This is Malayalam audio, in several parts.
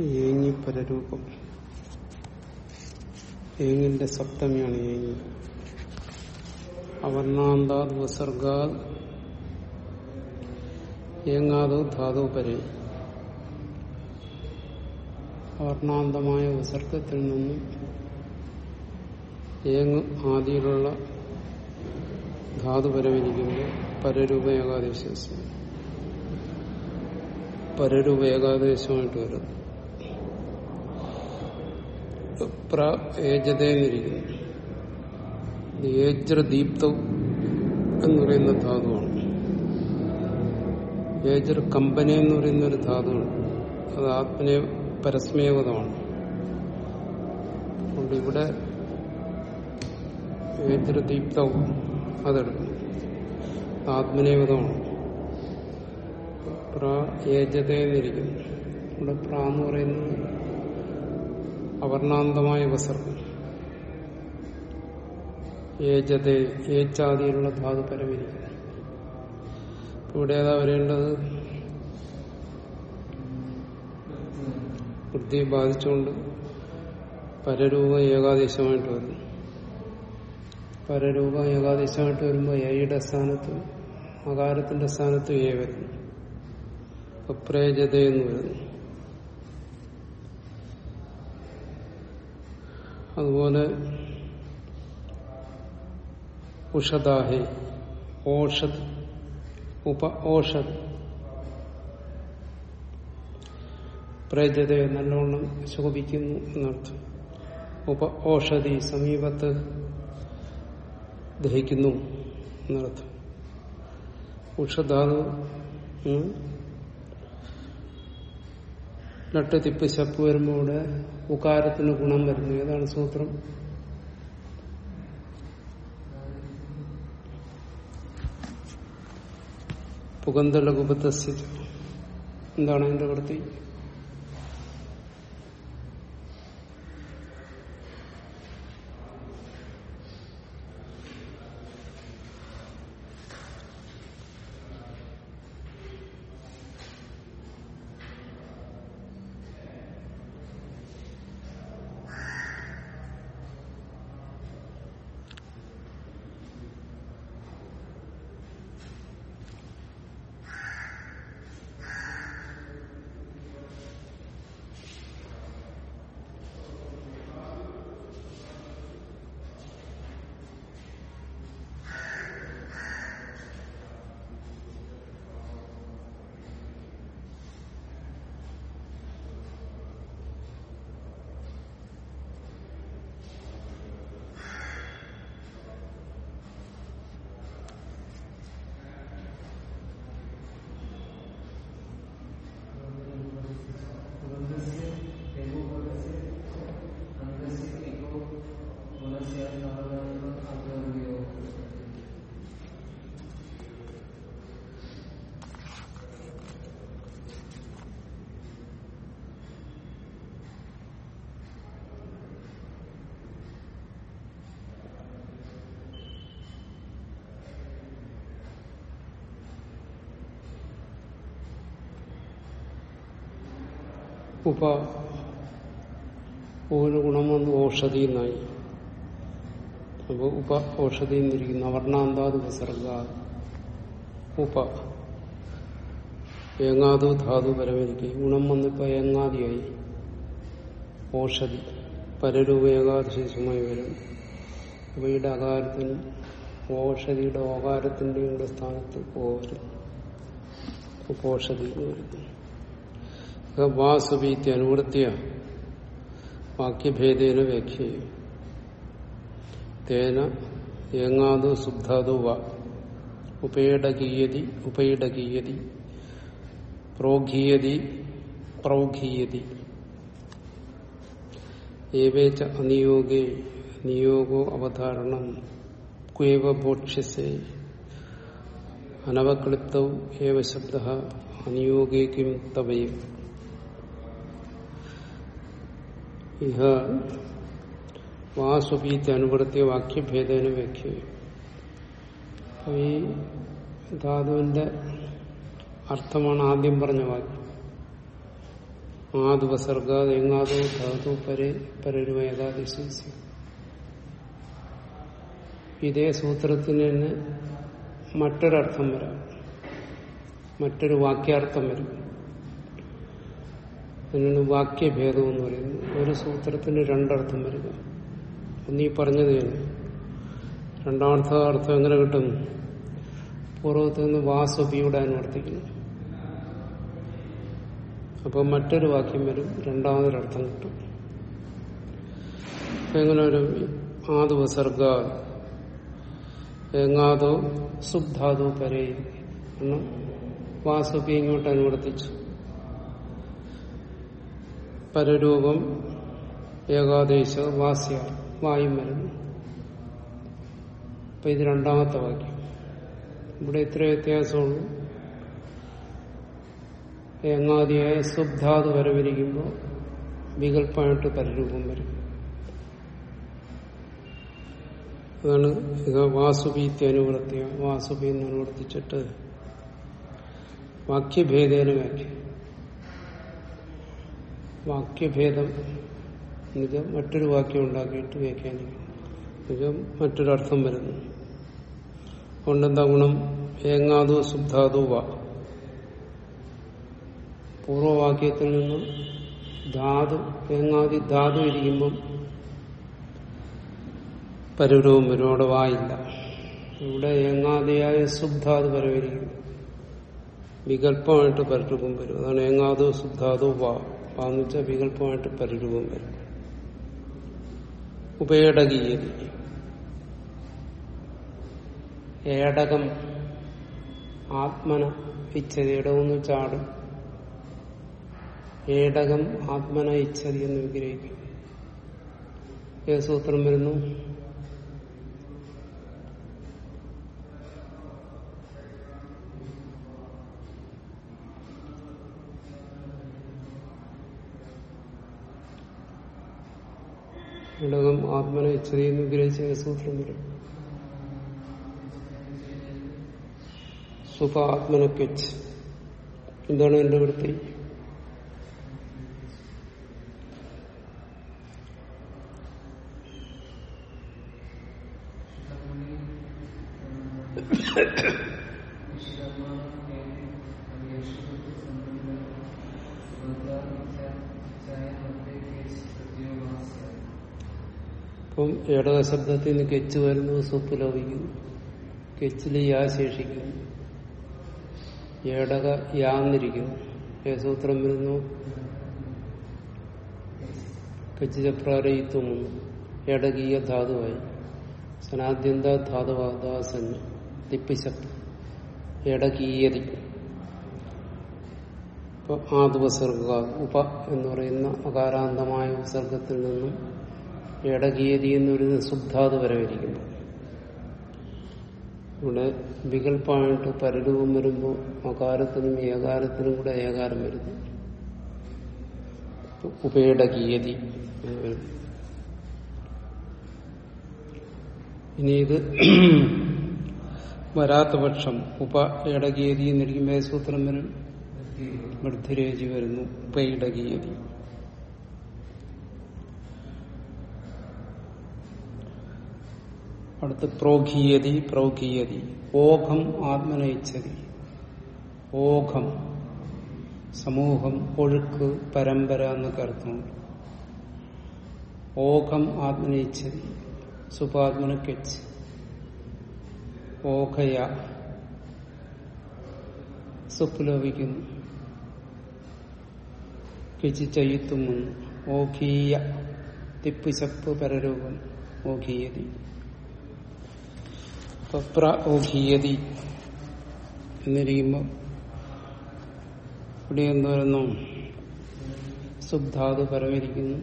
ഏങ്ങി പരരൂപം. ഏങ്ങിന്റെ സപ്തമിയാണ് ഏങ്ങി. അവർണാന്താത് ദുസർഗാ ഏങ്ങാതോ ധാതു പരി. അവർണാന്തമായ ഉസർഗത്തിൽ നിന്നും ഏങ് ആദിയിലുള്ള ധാതുപരമിരിക്കുമ്പോൾ പരരൂപ ഏകാദേശം പരരൂപ ഏകാദേശമായിട്ട് വരുന്നു. പ്ര ഏജതയെന്നിരിക്കുന്നു ഏജ്രദീപ്തം എന്ന് പറയുന്ന ധാതുവാണ്. ഏജർ കമ്പനി എന്ന് പറയുന്ന ഒരു ധാതുവാണ്. അത് ആത്മനെ പരസ്മേകതമാണ് അതുകൊണ്ട് ഇവിടെ ഏജ്രദീപ്തവും അതെടുക്കും ആത്മനേവതമാണ്. പ്ര ഏജതയെന്നിരിക്കുന്നു ഇവിടെ പ്ര എന്ന് പറയുന്നത് അവർണാന്തമായ ഉപസർഗം. ഏജത ഏച്ചാതിയിലുള്ള ധാതു പരമിരിക്കുന്നു ഇവിടെ ഏതാ വരേണ്ടത്? വൃത്തിയെ ബാധിച്ചുകൊണ്ട് പരരൂപ ഏകാദേശമായിട്ട് വരുന്നു. പരരൂപ ഏകാദേശമായിട്ട് വരുമ്പോൾ എയുടെ സ്ഥാനത്ത് അകാരത്തിന്റെ സ്ഥാനത്ത് എ വരുന്നു. അപ്രേജത എന്ന് വരുന്നു. അതുപോലെ ഉഷദാഹെ ഓഷത് ഉപ ഓഷത് പ്രേജതയെ നല്ലോണം ശോഭിക്കുന്നു എന്നർത്ഥം. ഉപ ഓഷധി സമീപത്ത് ദഹിക്കുന്നു എന്നർത്ഥം. ഉഷധാതു ലട്ട് തിപ്പ് ശപ്പ് വരുമ്പോൾ ഇവിടെ ഉകാരത്തിന് ഗുണം വരുന്നു. ഏതാണ് സൂത്രം? പുകന്തലകുപത്തസ്യ എന്താണ് അതിന്റെ വൃത്തി ഉപ ഒരു ഗുണം വന്ന് ഓഷധി എന്നായി അപ്പോൾ ഉപ ഔഷധി എന്നിരിക്കുന്ന വർണാന്താത് വിസർഗ ഉപ ഏങ്ങാതു ധാതു പരമരിക്കും ഗുണം വന്നിപ്പോ ഏങ്ങാതിയായി. ഔഷധി പരരൂപ വരും. ഇവയുടെ അകാരത്തിനും ഓഷധിയുടെ ഓകാരത്തിന്റെയും കൂടെ സ്ഥാനത്ത് പോരും. ഉപോഷധി എന്ന് പറയുന്നു വാസുബീത്തി അനുവൃത്തിയ വാക്യഭേദേന വ്യാഖ്യയും തേന ഏങ്ങാതു ശുദ്ധാതു വ. ഉപേടകീയതി ഉപയിടകീയതി പ്രോഘീയതി പ്രൗഘീയതി. ഏവേച്ച അനിയോഗേ നിയോഗോ അവധാരണം ക്വേവ ഭോക്ഷ്യസേ. അനവക്ലിപ്തൗ ഏവ ശബ്ദ അനിയോഗേക്കും തവയും ഇഹ വാസുപീത്തി അനുവർത്തിയ വാക്യഭേദന വ്യാഖ്യ. ഈ ധാതുവിന്റെ അർത്ഥമാണ് ആദ്യം പറഞ്ഞ വാക്യം. ആദുപസർഗാത് എങ്ങാതോ ധാതു പരേ പരരുമേകാദിശേഷി ഇതേ സൂത്രത്തിന് തന്നെ മറ്റൊരർത്ഥം വരാം. മറ്റൊരു വാക്യാർത്ഥം വരും. അതിനാണ് വാക്യഭേദം എന്ന് പറയുന്നത് ഒരു സൂത്രത്തിന് രണ്ടർത്ഥം വരിക. ഒന്ന് ഈ പറഞ്ഞത് തന്നെ. രണ്ടാമത്തെ അർത്ഥം എങ്ങനെ കിട്ടും പൂർവത്തിൽ നിന്ന് വാസുപിയുടെ അനുവർത്തിക്കുന്നു അപ്പൊ മറ്റൊരു വാക്യം വരും രണ്ടാമതൊരർത്ഥം കിട്ടും. എങ്ങനെ ഒരു ആദുവസർഗ എങ്ങാതോ സുബ്ധാതോ പരേ വാസുപി ഇങ്ങോട്ട് അനുവർത്തിച്ചു. പരരൂപം ഏകാദേശ വാസ്യ വായും വരുന്നു അപ്പൊ ഇത് രണ്ടാമത്തെ വാക്യം. ഇവിടെ ഇത്ര വ്യത്യാസമുള്ളൂ. എങ്ങാതിയായ സുബ്ധാത് വരവിരിക്കുമ്പോൾ വികല്പമായിട്ട് പരരൂപം വരും. അതാണ് ഇത് അനുവർത്തിയ വാസുപി അനുവർത്തിച്ചിട്ട് വാക്യഭേദേന വ്യാഖ്യ വാക്യഭേദം എന്നുവെച്ചാൽ മറ്റൊരു വാക്യം ഉണ്ടാക്കിയിട്ട് വ്യാഖ്യാനിക്കും. എന്നുവെച്ചാൽ മറ്റൊരർത്ഥം വരുന്നു. അതുകൊണ്ടെന്താ ഗുണം? ഏങ്ങാതു സുബ്ധാതു വ. പൂർവവാക്യത്തിൽ നിന്നും ധാതു ഏങ്ങാതി ധാതു ഇരിക്കുമ്പം പരൂരവും വരും. അവിടെ വായില്ല ഇവിടെ ഏങ്ങാതിയായ സുബ്ധാതു പരവരിക്കും. വികല്പമായിട്ട് പരരൂപം വരും. അതാണ് ഏങ്ങാതു സുബ്ധാതു വാ. വാന്ന് വെച്ചാൽ വികല്പമായിട്ട് പരിരൂപം വരും. ഉപേടകീയതി. ഏടകം ആത്മന ഇച്ഛതി. ഇടവെന്ന് ചാടും. ഏടകം ആത്മന ഇച്ഛതി എന്ന് വിഗ്രഹിക്കും ഏത് സൂത്രം വരുന്നു. ഇടകം ആത്മനെ ഇച്ഛതി എന്ന് സൂത്രം വരും. സുഖ ആത്മനക്കെച്ച് എന്താണ് എന്റെ വൃത്തി? അപ്പം ഏടക ശബ്ദത്തിൽ നിന്ന് കെച്ച് വരുന്നത് സ്വപ്പ് ലോപിക്കുന്നു കെച്ചിൽ യാ ശേഷിക്കുന്നു ഏടക യാന്നിരിക്കുന്നു ഏ സൂത്രം വരുന്നു. കെച്ച് ചപ്രാരയിത്വം ഏടകീയ ധാതുവായി. സനാദ്യന്ത ധാതുവാദാസൻ തിപ്പിശപ്പ് ഏടകീയതി. ഇപ്പൊ ആദ്വസർഗ ഉപ എന്ന് പറയുന്ന അകാരാന്തമായ ഉപസർഗത്തിൽ നിന്നും ഏടകീയതി എന്നൊരു സുബ്ധാത് വരവിരിക്കുന്നു ഇവിടെ വികല്പമായിട്ട് പരരൂപം വരുമ്പോൾ അകാരത്തിനും ഏകാരത്തിനും കൂടെ ഏകാരം വരുന്നു. ഉപേടകീയതി ഇനി ഇത് വരാത്ത പക്ഷം ഉപ ഇടകീയതി എന്നിരിക്കുമ്പോൾ സൂത്രം വരും? വൃദ്ധിരേജി വരുന്നു. ഉപയിടകീയതി. അടുത്ത് പ്രോഘീയതി പ്രൗഘീയതി ഓഘം ആത്മനയിച്ചതി. ഓഘം സമൂഹം ഒഴുക്ക് പരമ്പര എന്നൊക്കെ അർത്ഥമുണ്ട് ഓഘം ആത്മനയിച്ചതി. സുപാത്മന കെച്ച്. ഓഘയ സുപ്പ് ലോപിക്കുന്നു കെച്ച് ചയ്യത്തും ഓഖീയ. ഓഘീയ തിപ്പ് ശപ്പ് പരരൂപം ഓഘീയതി പപ്ര ഓഘീയതി എന്നിരിക്കുമ്പോൾ ഇവിടെ എന്ത് സുബ്ധാതു പരമിരിക്കുന്നു.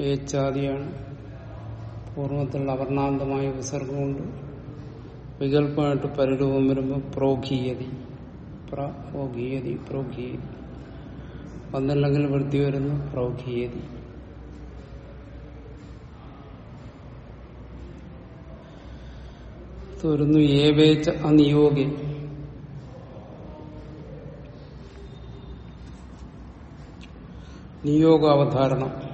ഏച്ചാദിയാണ് പൂർവത്തിലുള്ള അവർണാന്തമായ വിസർഗമുണ്ട്. വികല്പമായിട്ട് പരിരൂപം വരുമ്പോൾ പ്രോഘീയതി പ്രോഘീയതി പ്രോഘീയതി വന്നില്ലെങ്കിൽ വൃത്തി വരുന്നു പ്രൗഘീയതി വരുന്നു ഏവേച്ച അനിയോഗി. നിയോഗാവധാരണം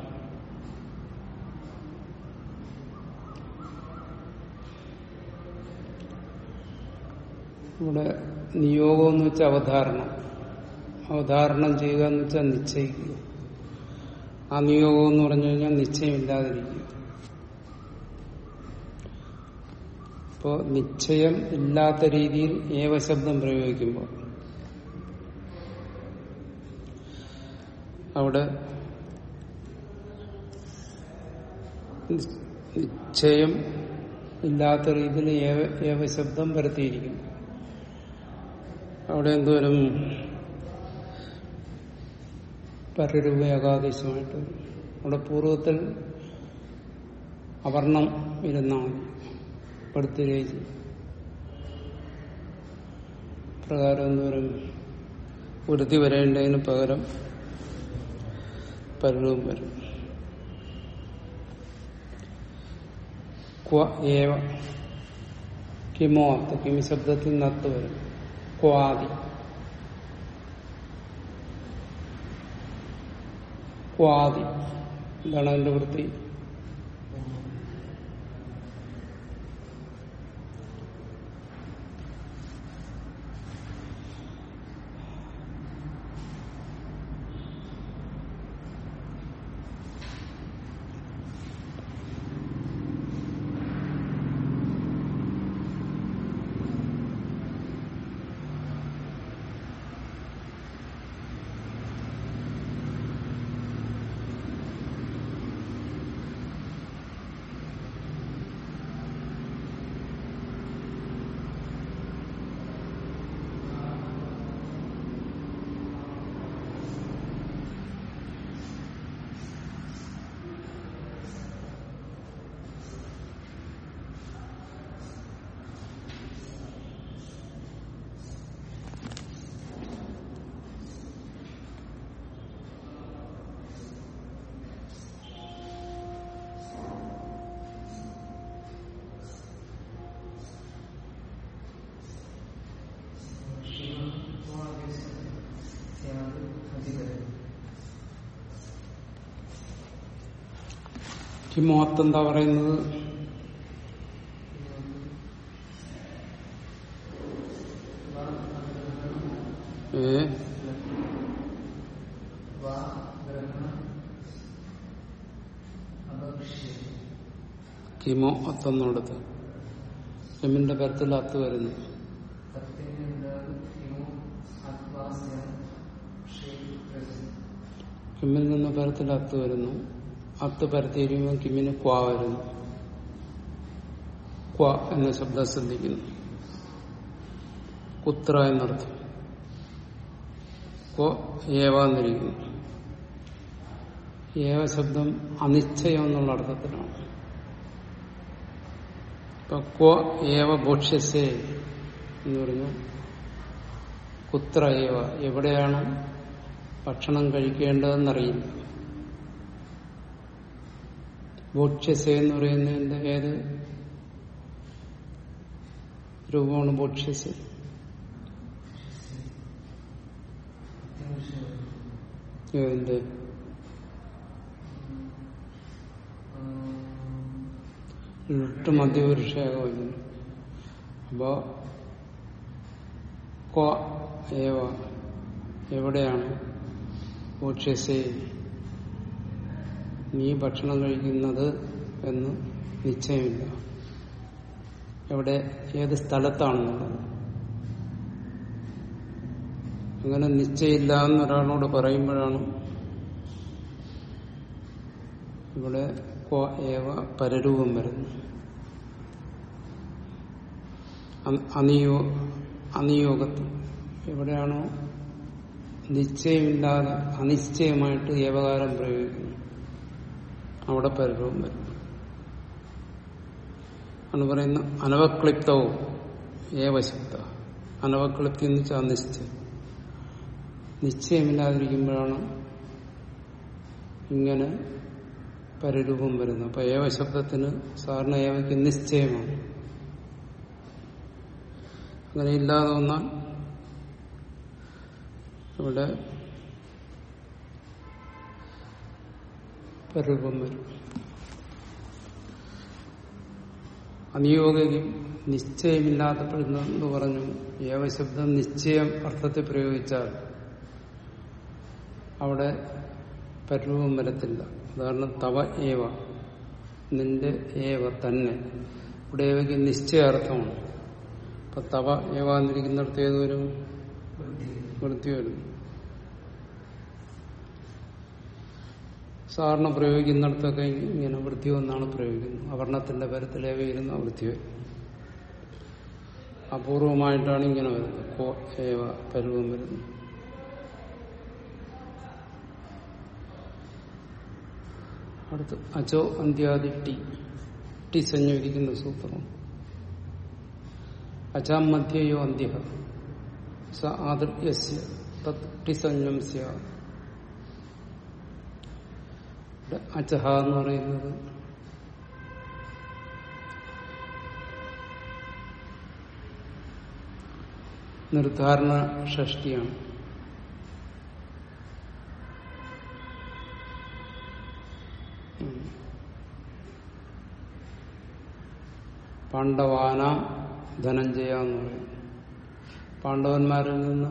ഇവിടെ നിയോഗം എന്ന് വെച്ചാൽ അവധാരണം അവധാരണം ചെയ്യുക എന്ന് വെച്ചാൽ നിശ്ചയിക്കുക. ആ നിയോഗം എന്ന് പറഞ്ഞു കഴിഞ്ഞാൽ നിശ്ചയമില്ലാതിരിക്കുക. ഇപ്പോ നിശ്ചയം ഇല്ലാത്ത രീതിയിൽ ഏവ ശബ്ദം പ്രയോഗിക്കുമ്പോൾ അവിടെ നിശ്ചയം ഇല്ലാത്ത രീതിയിൽ ഏവ ശബ്ദം പരത്തിയിരിക്കുന്നു. അവിടെ എന്തോരം പരരൂപ ഏകാദേശമായിട്ട് അവിടെ പൂർവത്തിൽ അവർണം ഇരുന്നാണ്. പടുത്തിരേജ് പ്രകാരം എന്തോരം വൃത്തി വരേണ്ടതിന് പകരം പരിണവും വരും. ക്വ ഏവ കിമോ അത്ത് കിമി ശബ്ദത്തിൽ നത്ത് വരും. ക്വാദി ക്വാദി എന്താണ് അതിന്റെ വൃത്തി. കിമോത്ത് എന്താ പറയുന്നത്? ഏ? കിമോ അത്തെന്നോടത്ത് എമ്മിന്റെ പരത്തിൽ അത്ത് വരുന്നു. എമ്മിൽ നിന്ന് പരത്തിൽ അത്ത് വരുന്നു. അത്ത് പരത്തിയിരിക്കുമ്പോൾ കിമ്മിന് ക്വാ വരുന്നു. ക്വ എന്ന ശബ്ദം ശ്രദ്ധിക്കുന്നു. കുത്ര എന്നർത്ഥം. ക്വ ഏവ എന്നിരിക്കുന്നു. ഏവ ശബ്ദം അനിശ്ചയം എന്നുള്ള അർത്ഥത്തിലാണ്. ഇപ്പൊ ക്വ ഏവ ഭോക്ഷ്യസേ എന്ന് പറഞ്ഞു കുത്ര ഏവ എവിടെയാണ് ഭക്ഷണം കഴിക്കേണ്ടതെന്നറിയില്ല. ഭക്ഷ്യസ എന്ന് പറയുന്നതിന്റെ ഏത് രൂപമാണ് ബോക്ഷ്യസ് എന്ത് ലുട്ട് മധ്യപുരുഷയാകും അപ്പോ ക്വ ഏവ എവിടെയാണ് ഭക്ഷ്യസേ നീ ഭക്ഷണം കഴിക്കുന്നത് എന്ന് നിശ്ചയമില്ല. എവിടെ? ഏത് സ്ഥലത്താണെന്നുള്ളത് അങ്ങനെ നിശ്ചയില്ല എന്ന് ഒരാളോട് പറയുമ്പോഴാണ് ഇവിടെ ഏവ പരരൂപം വരുന്നു അനിയോ അനിയോഗത്വം എവിടെയാണോ നിശ്ചയമില്ലാതെ അനിശ്ചയമായിട്ട് ഏവകാരം പ്രയോഗിക്കുന്നു അവിടെ പരിഭവം വരും. ആണ് പറയുന്ന അനവക്ലിപ്തവും ഏവശക്ത അനവക്ലിപ്തി എന്ന് വെച്ചാൽ നിശ്ചയം. നിശ്ചയമില്ലാതിരിക്കുമ്പോഴാണ് ഇങ്ങനെ പരിരൂപം വരുന്നത്. അപ്പൊ ഏവശബ്ദത്തിന് സാധാരണ ഏവയ്ക്ക് നിശ്ചയമാണ്. അങ്ങനെ ഇല്ലാതെ വന്നാൽ ഇവിടെ പരൂപം വരും അനിയോഗി നിശ്ചയമില്ലാത്തപ്പെടുന്നെന്ന് പറഞ്ഞു ഏവശബ്ദം നിശ്ചയം അർത്ഥത്തിൽ പ്രയോഗിച്ചാൽ അവിടെ പരൂപം വരത്തില്ല. ഉദാഹരണം തവ ഏവ നിന്റെ ഏവ തന്നെ. ഇവിടെ ഏവയ്ക്ക് നിശ്ചയാർത്ഥമാണ്. അപ്പൊ തവ ഏവ എന്നിരിക്കുന്നിടത്ത് ഏത് വൃത്തി വരും. സാധാരണ പ്രയോഗിക്കുന്നിടത്തൊക്കെ ഇങ്ങനെ വൃത്തി ഒന്നാണ് പ്രയോഗിക്കുന്നത്. അവർണത്തിന്റെ പരത്തിലേവ ഇരുന്ന അപൂർവമായിട്ടാണ് ഇങ്ങനെ വരുന്നത്. കോ ഏവ പരുവം വരുന്നത്. അടുത്ത് അജോ അന്ത്യാദി ടി ടി സംയോജിക്കുന്ന സൂത്രം. അജാം മധ്യയോ അന്ത്യ സ ആദൃത്യസ്യ തത് ടി സംയം സ്യ അചഹ എന്ന് പറയുന്നത്. നിർദ്ധാരണ ഷഷ്ടിയാണ്. പാണ്ഡവാന ധനഞ്ജയ എന്ന് പറയും പാണ്ഡവന്മാരിൽ നിന്ന്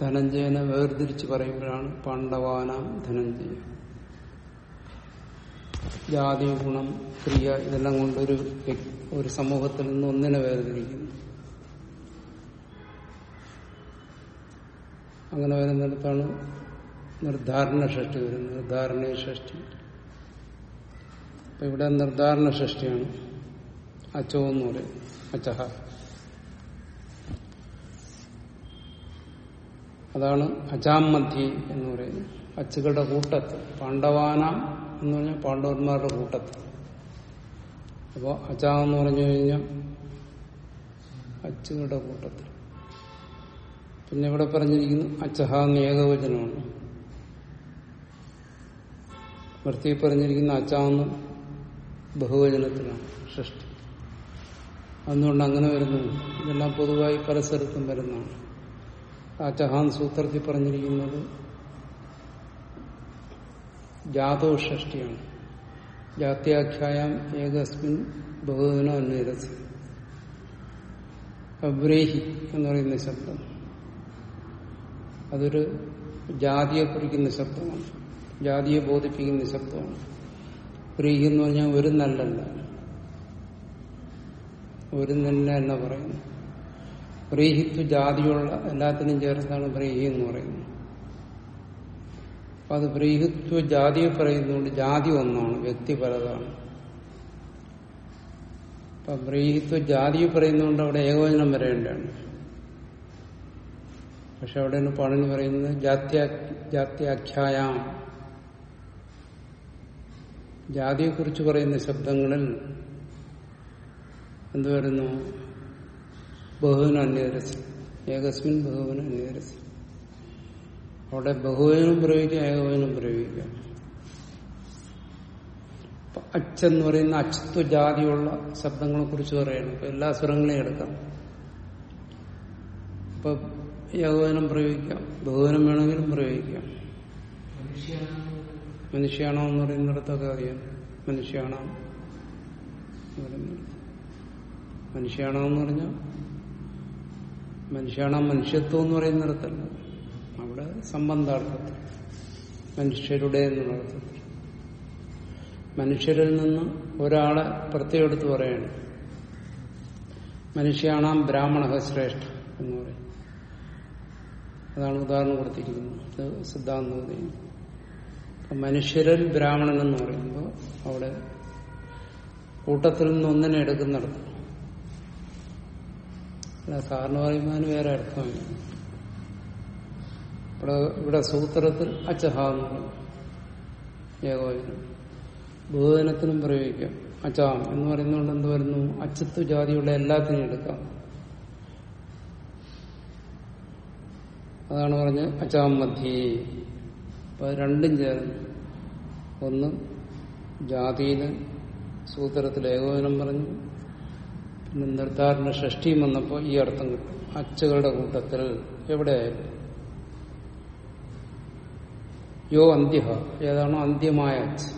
ധനഞ്ജയനെ വേർതിരിച്ച് പറയുമ്പോഴാണ് പാണ്ഡവാനാം ധനഞ്ജയ. ജാതി ഗുണം ക്രിയ ഇതെല്ലാം കൊണ്ടൊരു ഒരു സമൂഹത്തിൽ നിന്ന് ഒന്നിനെ വേർതിരിക്കുന്നു. അങ്ങനെ വരുന്നിടത്താണ് നിർദ്ധാരണ ഷഷ്ടി വരുന്നത്. നിർദ്ധാരണ ഷഷ്ടി. ഇവിടെ നിർദ്ധാരണ ഷഷ്ടിയാണ് അച്ചോ എന്ന് പറയും അച്ചഹ. അതാണ് അജാം മധ്യ എന്ന് പറയുന്നത്. അച്ചുകളുടെ കൂട്ടത്ത് പാണ്ഡവാന എന്ന് പറഞ്ഞാൽ പാണ്ഡവന്മാരുടെ കൂട്ടത്ത്. അപ്പോൾ അജാ എന്ന് പറഞ്ഞു കഴിഞ്ഞാൽ അച്ചുകളുടെ കൂട്ടത്തിൽ പിന്നെ ഇവിടെ പറഞ്ഞിരിക്കുന്നു അച്ചഹ എന്ന് ഏകവചനമാണ്. വൃത്തി പറഞ്ഞിരിക്കുന്ന അച്ചാന്ന് ബഹുവചനത്തിലാണ് സൃഷ്ടി. അതുകൊണ്ട് അങ്ങനെ വരുന്നു ഇതെല്ലാം പൊതുവായി പല സ്ഥലത്തും വരുന്നതാണ്. അച്ചഹാൻ സൂത്രത്തിൽ പറഞ്ഞിരിക്കുന്നത് ജാതോ ഷഷ്ടിയാണ് ജാത്യാഖ്യായം ഏകസ്മിൻ ബഹുദിന അന്വേരസ്. അബ്രേഹി എന്ന് പറയുന്ന ശബ്ദം. അതൊരു ജാതിയെ കുറിക്കുന്ന ശബ്ദമാണ്. ജാതിയെ ബോധിപ്പിക്കുന്ന ശബ്ദമാണ്. ബ്രീഹി എന്ന് പറഞ്ഞാൽ ഒരു നല്ലല്ല. ഒരു നല്ല എന്ന് പറയുന്നു പ്രീഹിത്വ ജാതിയുള്ള എല്ലാത്തിനും ചേർന്നാണ് പ്രീഹി എന്ന് പറയുന്നത്. അപ്പൊ അത് പ്രീഹിത്വ ജാതിയെ പറയുന്നതുകൊണ്ട് ജാതി ഒന്നാണ് വ്യക്തി പലതാണ്. അപ്പൊ ബ്രീഹിത്വ ജാതിയെ പറയുന്നതുകൊണ്ട് അവിടെ ഏകോചനം വരേണ്ടതാണ് പക്ഷെ അവിടെയാണ് പണിന് പറയുന്നത് ജാത്യാ ജാത്യാഖ്യായാം. ജാതിയെക്കുറിച്ച് പറയുന്ന ശബ്ദങ്ങളിൽ എന്ത് വരുന്നു ബഹുവിന് അന്യരസ് ഏകസ്മിൻ ബഹുവിന് അന്യരസ് അവിടെ ബഹുവിനും പ്രയോഗിക്കാം ഏകവചനം പ്രയോഗിക്കാം. അച്ചെന്ന് പറയുന്ന അച്ഛത്വ ജാതിയുള്ള ശബ്ദങ്ങളെ കുറിച്ച് പറയണം ഇപ്പൊ എല്ലാ സ്വരങ്ങളെയും എടുക്കാം. ഇപ്പൊ ഏകവചനം പ്രയോഗിക്കാം ബഹുവചനം വേണമെങ്കിലും പ്രയോഗിക്കാം. മനുഷ്യാണോ എന്ന് പറയുന്നിടത്തൊക്കെ അറിയാം. മനുഷ്യണോ മനുഷ്യാണോ എന്ന് പറഞ്ഞാൽ മനുഷ്യാണ മനുഷ്യത്വം എന്ന് പറയുന്നിടത്തല്ല അവിടെ സംബന്ധാർത്ഥത്തിൽ മനുഷ്യരുടെ എന്നുള്ള അർത്ഥത്തിൽ മനുഷ്യരിൽ നിന്ന് ഒരാളെ പ്രത്യേകം എടുത്ത് പറയാണ്. മനുഷ്യാണാം ബ്രാഹ്മണ ശ്രേഷ്ഠ എന്ന് പറയും. അതാണ് ഉദാഹരണം കൊടുത്തിരിക്കുന്നത്. സിദ്ധാന്തം മനുഷ്യരിൽ ബ്രാഹ്മണൻ എന്ന് പറയുമ്പോൾ അവിടെ കൂട്ടത്തിൽ നിന്ന് ഒന്നിനെ എടുക്കുന്നിടത്ത് സാറിന് പറയുമ്പോൾ വേറെ അർത്ഥമില്ല ഇവിടെ ഇവിടെ സൂത്രത്തിൽ അച്ചഹ എന്ന് പറയും ഏകോചനം ബഹുവചനത്തിനും പ്രയോഗിക്കാം. അച്ചാ എന്ന് പറയുന്നതുകൊണ്ട് എന്ത് വരുന്നു? അച്ചത്വ ജാതിയുള്ള എല്ലാത്തിനും എടുക്കാം. അതാണ് പറഞ്ഞ അച്ചാം മധ്യേ. അപ്പൊ രണ്ടും ചേർന്ന്. ഒന്ന് ജാതിയിൽ സൂത്രത്തിൽ ഏകോചനം പറഞ്ഞു. നിർദ്ധാരണ ഷഷ്ടിയും വന്നപ്പോൾ ഈ അർത്ഥം കിട്ടും. അച്ചുകളുടെ കൂട്ടത്തിൽ എവിടെയായാലും യോ അന്ത്യ ഏതാണോ അന്ത്യമായ അച്ച്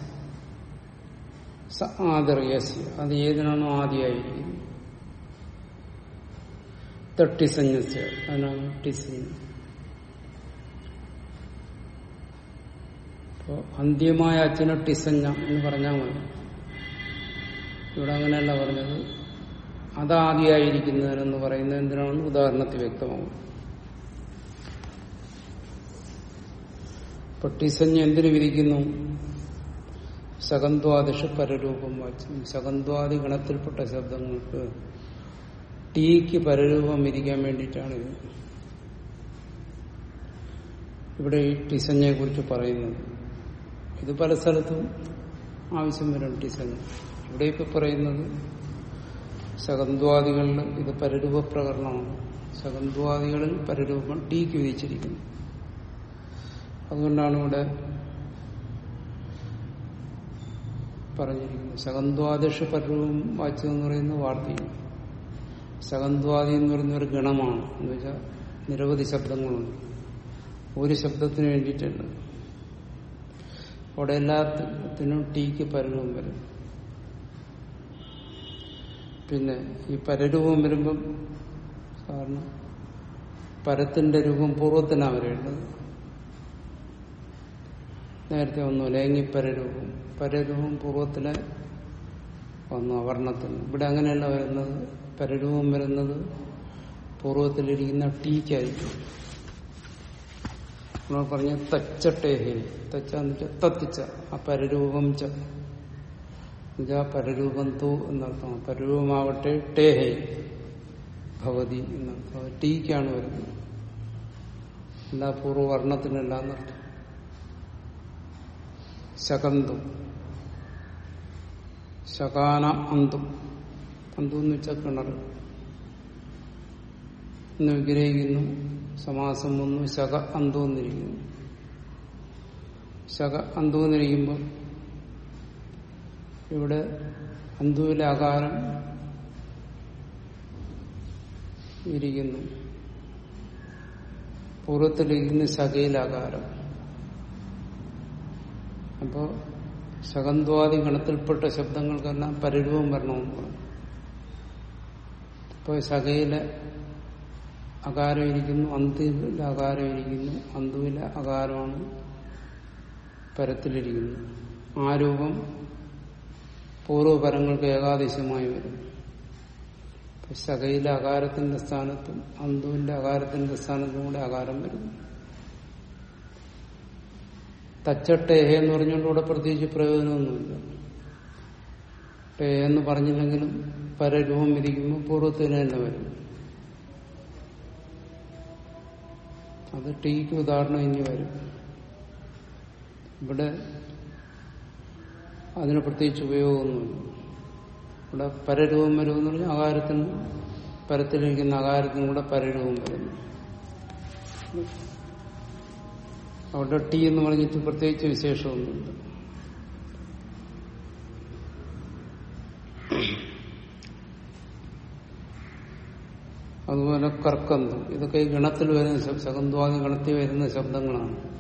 ആദർയസ് അത് ഏതിനാണോ ആദ്യമായിരിക്കുന്നത് തട്ടിസഞ്ജസ് അതിനാണ് ടിസഞ്ജ അപ്പോ അന്ത്യമായ അച്ഛന് ടിസഞ്ഞ എന്ന് പറഞ്ഞാൽ മതി. ഇവിടെ അങ്ങനെയല്ല പറഞ്ഞത്. അതാദ്യമായിരിക്കുന്നതിനെന്ന് പറയുന്നത് എന്തിനാണ് ഉദാഹരണത്തിൽ വ്യക്തമാകും. പട്ടിസഞ്ജ ടിസഞ്ജ എന്തിനു വിധിക്കുന്നു? ശകന്ത്വാദിഷ പരരൂപം വായിച്ചു ശകന്ത്വാദി ഗണത്തിൽപ്പെട്ട ശബ്ദങ്ങൾക്ക് ടീക്ക് പരരൂപം വിധിക്കാൻ വേണ്ടിയിട്ടാണ് ഇവിടെ ഈ ടിസഞ്ജയെ കുറിച്ച് പറയുന്നത്. ഇത് പല സ്ഥലത്തും ആവശ്യം വരും ടിസഞ്ജ ഇവിടെ ഇപ്പൊ പറയുന്നത് ശകന്ത്വാദികളിൽ ഇത് പരരൂപ പ്രകരണമാണ് ശകന്ത്വാദികളിൽ പരരൂപം ടീക്ക് വിധിച്ചിരിക്കുന്നു. അതുകൊണ്ടാണ് ഇവിടെ പറഞ്ഞിരിക്കുന്നത്. ശകന്ത്വാദിഷ പരരൂപം വായിച്ചതെന്ന് പറയുന്നത് വാർത്തയാണ്. ശകന്ത്വാദി എന്ന് പറയുന്ന ഒരു ഗണമാണ്. എന്ന് വെച്ചാൽ നിരവധി ശബ്ദങ്ങളുണ്ട്. ഒരു ശബ്ദത്തിന് വേണ്ടിയിട്ടുണ്ട് അവിടെ എല്ലാത്തിനും ടീക്ക് പരരൂപം വരും പിന്നെ ഈ പരരൂപം വരുമ്പം കാരണം പരത്തിന്റെ രൂപം പൂർവത്തിനാ വരേണ്ടത്. നേരത്തെ വന്നു ലേങ്ങി പരരൂപം പരരൂപം പൂർവത്തിലെ വന്നു അവർണത്തിന് ഇവിടെ അങ്ങനെയല്ല വരുന്നത്. പരരൂപം വരുന്നത് പൂർവത്തിലിരിക്കുന്ന ടീക്കായിരിക്കും. നമ്മൾ പറഞ്ഞ തച്ചട്ടേഹേ. തച്ച എന്ന് വെച്ചാൽ തത്തിച്ച. ആ പരരൂപം ച. പരരൂപം തൂ എന്നർത്ഥം. പരരൂപമാവട്ടെ ടേഹേ ഭവതി എന്നർത്ഥം. ടീക്കാണ് വരുന്നത്. എല്ലാ പൂർവവർണത്തിനല്ല എന്നർത്ഥം ശകന്തു. ശകാന അന്തും. അന്തു എന്ന് വെച്ചാൽ കിണർ. എന്ന് വിഗ്രഹിക്കുന്നു. സമാസം വന്നു ശക അന്തു എന്നിരിക്കുന്നു. ശക അന്തു എന്നിരിക്കുമ്പോൾ ഇവിടെ അന്തുവിലെ ആകാരം ഇരിക്കുന്നു പൂർവത്തിലിരിക്കുന്ന ശകയിലാകാരം അപ്പോ ശകന്ത്വാദി ഗണത്തിൽപ്പെട്ട ശബ്ദങ്ങൾക്കെല്ലാം പരിരൂപം വരണമെന്ന് പറഞ്ഞു. ഇപ്പോൾ ശകയിലെ അകാരം ഇരിക്കുന്നു അന്തുവിലെ അകാരം ഇരിക്കുന്നു അന്തുവിലെ അകാരമാണ് പരത്തിലിരിക്കുന്നു. ആ രൂപം പൂർവപരങ്ങൾക്ക് ഏകാദേശമായി വരും. ശകയിലെ അകാരത്തിന്റെ സ്ഥാനത്തും അന്തുവിന്റെ അകാരത്തിന്റെ സ്ഥാനത്തും കൂടെ അകാരം വരുന്നു തച്ചട്ടേഹ എന്ന് പറഞ്ഞുകൊണ്ട് ഇവിടെ പ്രത്യേകിച്ച് പ്രയോജനമൊന്നുമില്ല. ടേ എന്ന് പറഞ്ഞില്ലെങ്കിലും പരരൂപം ഇരിക്കുമ്പോൾ പൂർവത്തിന് തന്നെ വരും. അത് ടീക്ക് ഉദാഹരണം ഇനി വരും. ഇവിടെ അതിന് പ്രത്യേകിച്ച് ഉപയോഗമൊന്നുമില്ല. ഇവിടെ പരരൂപം വരുമെന്ന് പറഞ്ഞാൽ അകാരത്തിന് പരത്തിലിരിക്കുന്ന അകാരത്തിനും കൂടെ പരരൂപം വരുന്നു. അവിടെ ടി എന്ന് പറഞ്ഞിട്ട് പ്രത്യേകിച്ച് വിശേഷമൊന്നുമില്ല. അതുപോലെ കർക്കന്തു. ഇതൊക്കെ ഈ ഗണത്തിൽ വരുന്ന ശകുന്തുവാദി ഗണത്തിൽ വരുന്ന ശബ്ദങ്ങളാണ്.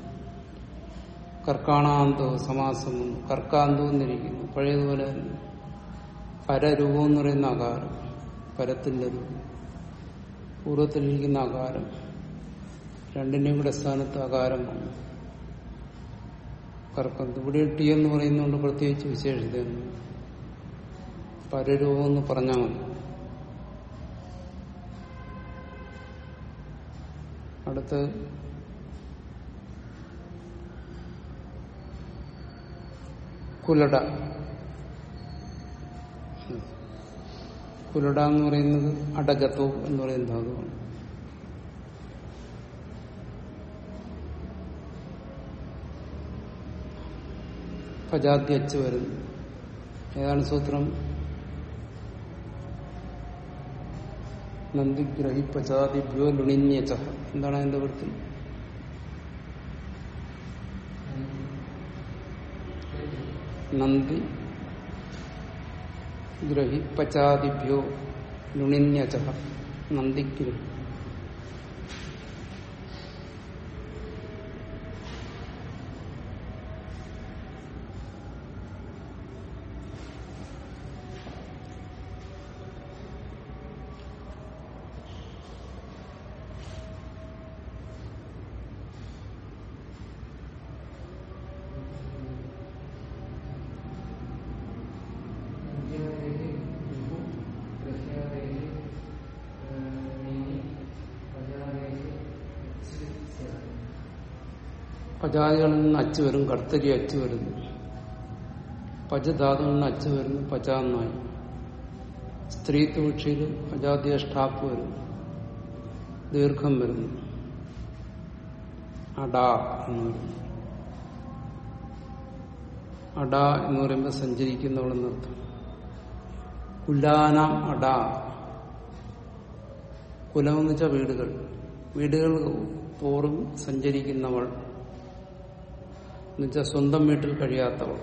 കർക്കാണാന്തോ സമാസം കർക്കാന്തോ എന്നിരിക്കുന്നു. പഴയതുപോലെ പരരൂപം എന്ന് പറയുന്ന അകാരം. പരത്തിന്റെ രൂപം. പൂർവത്തിലിരിക്കുന്ന അകാരം. രണ്ടിന്റെയും കൂടെ സ്ഥാനത്ത് അകാരം വന്നു. കർക്കം. ഇവിടെ ടി എന്ന് പറയുന്നതുകൊണ്ട് പ്രത്യേകിച്ച് വിശേഷതയൊന്നും പരരൂപം എന്ന് പറഞ്ഞാൽ മതി. അടുത്ത് കുലട. കുലട എന്ന് പറയുന്നത് അടകത്വം എന്ന് പറയുന്ന ധാതുവാണ് പജാദ്യച്ച് വരുന്നു. ഏതാണ് സൂത്രം? നന്ദിഗ്രഹി പചാദിഭ്യോ ലുണിന്യച എന്താണ് അതിന്റെ വൃത്തി? നന്ദി. ഗ്രഹി പചാദിഭ്യോ ലുണിന്യച്ച പജാതികളിൽ നിന്ന് അച്ചു വരും കർത്തരി അച്ചു വരുന്നു. പജധാതുകളിൽ നിന്ന് അച്ചു വരുന്നു പചാന്നായി. സ്ത്രീ തൂക്ഷിയിൽ അജാതീയ ഷ്ടാപ്പ് വരുന്നു ദീർഘം വരുന്നു. അടാ എന്ന് പറയുന്നു അട എന്ന് പറയുമ്പോൾ സഞ്ചരിക്കുന്നവളെന്നർത്ഥം കുലാനാം അട. കുലം എന്ന് വെച്ചാൽ വീടുകൾ. വീടുകൾ തോറും സഞ്ചരിക്കുന്നവൾ. എന്നുവെച്ചാൽ സ്വന്തം വീട്ടിൽ കഴിയാത്തവർ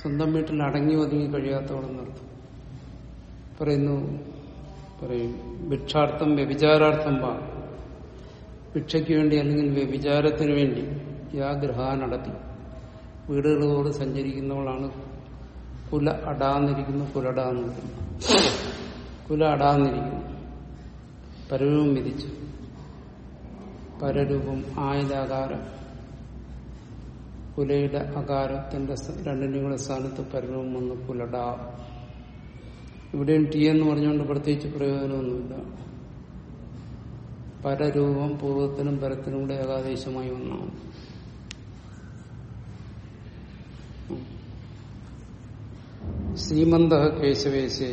സ്വന്തം വീട്ടിൽ അടങ്ങി ഒതുങ്ങി കഴിയാത്തവർ എന്നർത്ഥം പറയുന്നു പറയും ഭിക്ഷാർത്ഥം വ്യഭിചാരാർത്ഥം വാ ഭിക്ഷയ്ക്ക് വേണ്ടി അല്ലെങ്കിൽ വ്യഭിചാരത്തിന് വേണ്ടി യാ ഗൃഹ നടത്തി വീടുകളോട് സഞ്ചരിക്കുന്നവളാണ് കുല അടാന്നിരിക്കുന്നു കുലടാന്നിരിക്കുന്നു. കുല അടാന്നിരിക്കുന്നു. പരവും വിധിച്ചു. പരരൂപം ആയുധാകാരം കുലയുടെ അകാരത്തിന്റെ രണ്ടിനും കൂടെ സ്ഥാനത്ത് പരരൂപം വന്ന് കുലട ഇവിടെയും ടി എന്ന് പറഞ്ഞുകൊണ്ട് പ്രത്യേകിച്ച് പ്രയോജനമൊന്നുമില്ല. പരരൂപം പൂർവത്തിനും പരത്തിനും കൂടെ ഏകാദേശമായി ഒന്നാണ്. ശ്രീമന്ത കേശവേശേ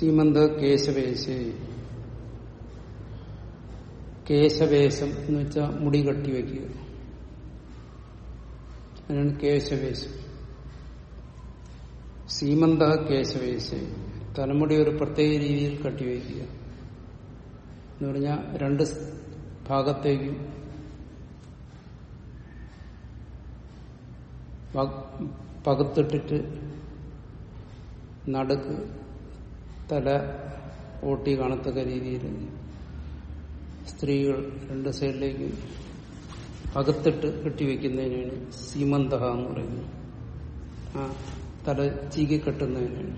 സീമന്ത കേശവേശേ. കേശവേശം എന്ന് വെച്ചാൽ മുടി കട്ടി വയ്ക്കുക അതിനാണ് കേശവേശം. ശ്രീമന്ത കേശവേശ്. തലമുടി ഒരു പ്രത്യേക രീതിയിൽ കട്ടിവയ്ക്കുക എന്ന് പറഞ്ഞാൽ രണ്ട് ഭാഗത്തേക്കും പകുത്തിട്ടിട്ട് നടുക്ക് തല ഓട്ടി കാണത്തക്ക രീതിയിൽ സ്ത്രീകൾ രണ്ട് സൈഡിലേക്ക് അകത്തിട്ട് കെട്ടിവെക്കുന്നതിനാണ് സീമന്തഹ എന്ന് പറയുന്നത് ആ തല ചീകി കെട്ടുന്നതിനാണ്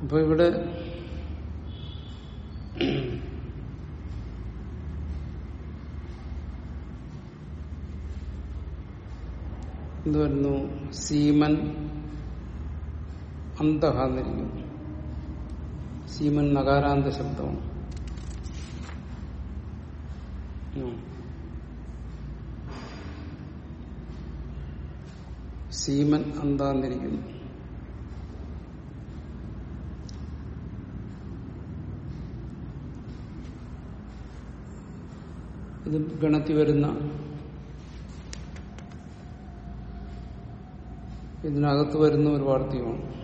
അപ്പൊ ഇവിടെ എന്ത് വരുന്നു? സീമൻ അന്തഹ എന്നിരിക്കുന്നു സീമൻ നകാരാന്ത ശബ്ദമാണ്. സീമൻ അന്താന്നിരിക്കുന്നു. ഇത് ഗണത്തിൽ വരുന്ന ഇതിനകത്ത് വരുന്ന ഒരു വാർത്തകമാണ്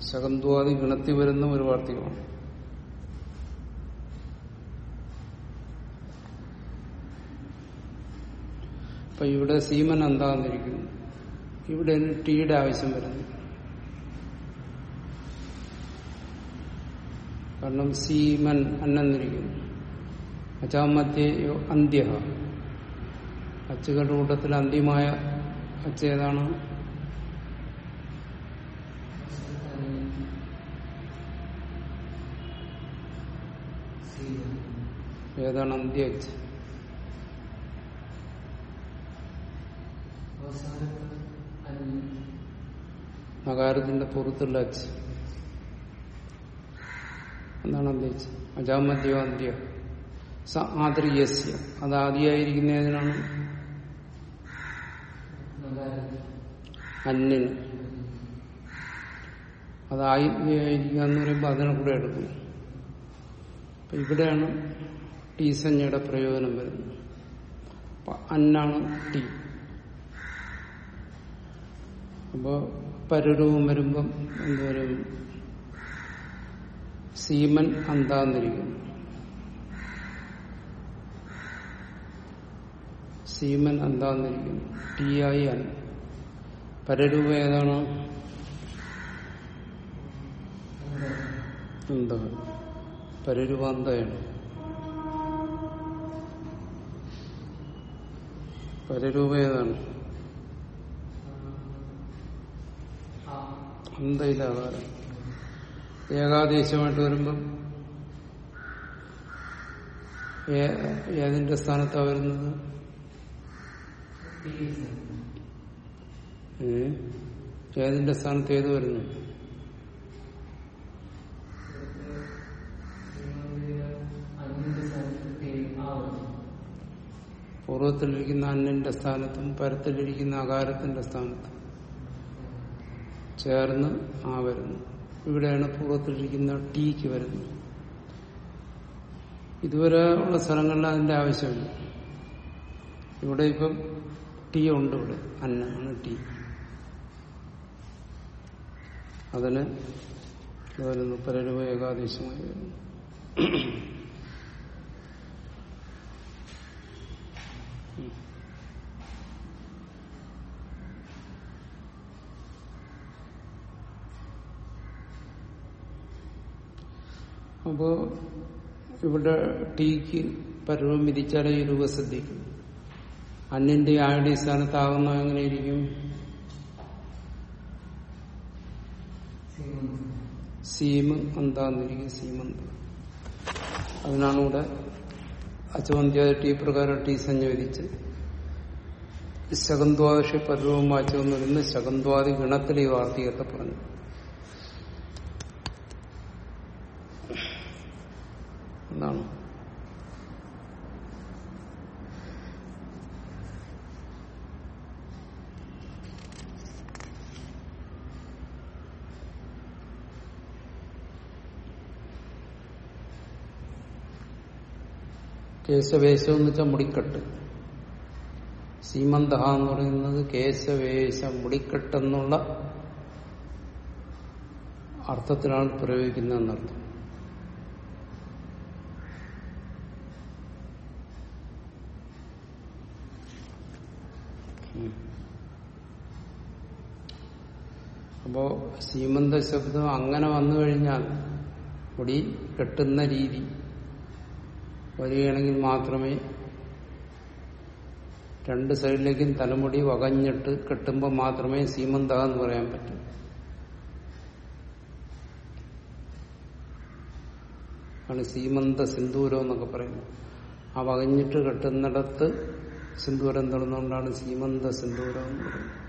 ശകന്തുവാദി ഗണത്തിൽ വരുന്ന ഒരു വാർത്തകമാണ് അപ്പൊ ഇവിടെ സീമൻ എന്താന്നിരിക്കുന്നു? ഇവിടെ ടീയുടെ ആവശ്യം വരുന്നു. കാരണം സീമൻ അന്നെന്നിരിക്കുന്നു. അച്ചാമധ്യോ അന്ത്യ അച്ചുകളുടെ കൂട്ടത്തിൽ അന്ത്യമായ ഏതാണ്? ഏതാണ് അന്ത്യ നഗാരത്തിന്റെ പുറത്തുള്ള അച്ച് എന്താണ് അന്ത്യച്ച് അജാമദ്യോ അന്ത്യ ആദ്രിയസ്യ അത് ആദ്യമായിരിക്കുന്നതിനാണ് അന്യന്. അത് ആയിരിക്കുക എന്ന് പറയുമ്പോൾ അതിനെ കൂടെ എടുക്കും. ഇവിടെയാണ് ടീ സഞ്ജയുടെ പ്രയോജനം വരുന്നു. അന്നാണ് ടി. അപ്പോ പരരൂപം വരുമ്പം എന്തോരും സീമൻ അന്താന്നിരിക്കും സീമൻ അന്താന്നിരിക്കുന്നു. ടി ആയി അൻ പരരൂപ ഏതാണ്? എന്താ? പരരൂപാന്തയാണ്. പരരൂപ ഏതാണ് അന്തയിലാകാരം ഏകാദേശമായിട്ട് വരുമ്പം ഏതിന്റെ സ്ഥാനത്താണ് വരുന്നത്? ഏതിന്റെ സ്ഥാനത്ത് ഏത് വരുന്നു? പൂർവത്തിലിരിക്കുന്ന അന്നിന്റെ സ്ഥാനത്തും പരത്തിലിരിക്കുന്ന അകാരത്തിന്റെ സ്ഥാനത്തും ചേർന്ന് ആ വരുന്നു. ഇവിടെയാണ് പൂർവത്തിലിരിക്കുന്ന ടീക്ക് വരുന്നത്. ഇതുവരെ ഉള്ള സ്ഥലങ്ങളിൽ അതിന്റെ ആവശ്യമില്ല. ഇവിടെ ഇപ്പം ടീ ഉണ്ട് ഇവിടെ. അന്നാണ് ടീ. അതിന് വരുന്നു പരരൂപ ഏകാദേശമായി വരുന്നു. അപ്പോ ഇവിടെ ടീക്ക് പരുവം വിധിച്ചാലേ ഈ രൂപ ശ്രദ്ധിക്കും അന്യന്റെ ആയുടെ സ്ഥാനത്താകുന്ന എങ്ങനെയിരിക്കും സീമ് അന്താന്നിരിക്കും സീമന്ത. അതിനാണ് ഇവിടെ അച്ചുവന്ത്യാദി ടീ പ്രകാരം ടീ സഞ്ജ വിധിച്ച് ശകന്ത്വാദശി പരുവം വായിച്ചു വന്നിരുന്ന് ശകന്ത്വാദി ഗണത്തിൽ ഈ വാർത്തകത്തെ പറഞ്ഞു എന്താണ് കേശവേശം എന്ന് വെച്ചാൽ മുടിക്കെട്ട്. സീമന്ത എന്ന് പറയുന്നത് കേശവേശ മുടിക്കെട്ടെന്നുള്ള അർത്ഥത്തിലാണ് പ്രയോഗിക്കുന്നതെന്നർത്ഥം അപ്പോ സീമന്ത ശബ്ദം അങ്ങനെ വന്നു കഴിഞ്ഞാൽ മുടി കെട്ടുന്ന രീതി വരികയാണെങ്കിൽ മാത്രമേ രണ്ട് സൈഡിലേക്കും തലമുടി വകഞ്ഞിട്ട് കെട്ടുമ്പോൾ മാത്രമേ സീമന്ത എന്ന് പറയാൻ പറ്റൂ. ആണ് സീമന്ത സിന്ദൂരം എന്നൊക്കെ പറയുന്നത്. ആ വകഞ്ഞിട്ട് കെട്ടുന്നിടത്ത് സിന്ദൂരം തുടർന്നുകൊണ്ടാണ് സീമന്ത സിന്ദൂരം എന്ന് പറയുന്നത്.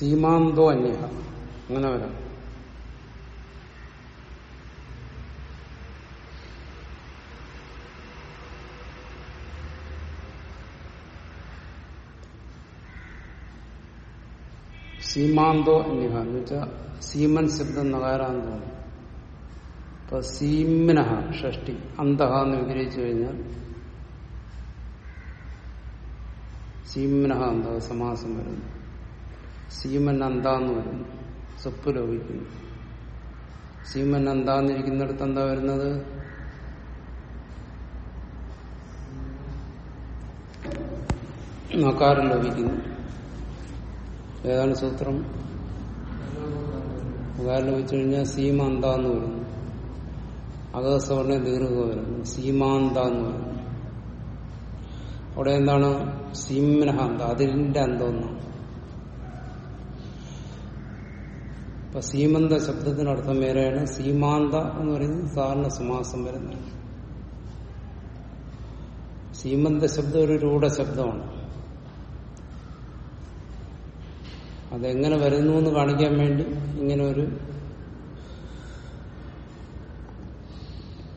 സീമാന്തോ അന്യ അങ്ങനെ വരാം. സീമാന്തോ അന്യ എന്ന് വെച്ചാൽ സീമൻ ശബ്ദം നകാരാന്തമാണ് ഇപ്പൊ സീമിനഹ ഷഷ്ടി അന്തഹ എന്ന് വിഗ്രഹിച്ചു കഴിഞ്ഞാൽ സീമിനഹ അന്തഹ സമാസം വരുന്നു. സീമൻ അന്താന്ന് വരുന്നു. സ്വപ്പ് ലോപിക്കുന്നു സീമൻ അന്താന്നിരിക്കുന്നിടത്ത് എന്താ വരുന്നത്? നക്കാരം ലോപിക്കുന്നു ഏതാണ് സൂത്രം? നകാരം ലോപിച്ചു കഴിഞ്ഞാൽ സീമ അന്താന്ന് വരുന്നു. അകസവർണ ദീർഘ വരുന്നു. സീമാന്താന്ന് വരുന്നു. അവിടെ എന്താണ്? സീമനഹാന്ത അതിന്റെ അന്തമെന്നാണ് ഇപ്പൊ സീമന്ത ശബ്ദത്തിനർത്ഥം വേറെയാണ്. സീമാന്ത എന്ന് പറയുന്നത് സാധാരണ സമാസം വരുന്നത് സീമന്ത ശബ്ദം ഒരു രൂഢ ശബ്ദമാണ്. അതെങ്ങനെ വരുന്നു എന്ന് കാണിക്കാൻ വേണ്ടി ഇങ്ങനെ ഒരു